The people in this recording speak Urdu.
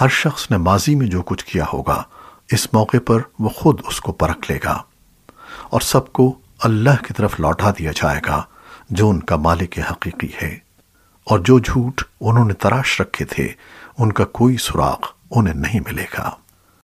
ہر شخص نے ماضی میں جو کچھ کیا ہوگا، اس موقع پر وہ خود اس کو پرکھ لے گا اور سب کو اللہ کی طرف لوٹا دیا جائے گا، جو ان کا مالک حقیقی ہے۔ اور جو جھوٹ انہوں نے تراش رکھے تھے، ان کا کوئی سراغ انہیں نہیں ملے گا۔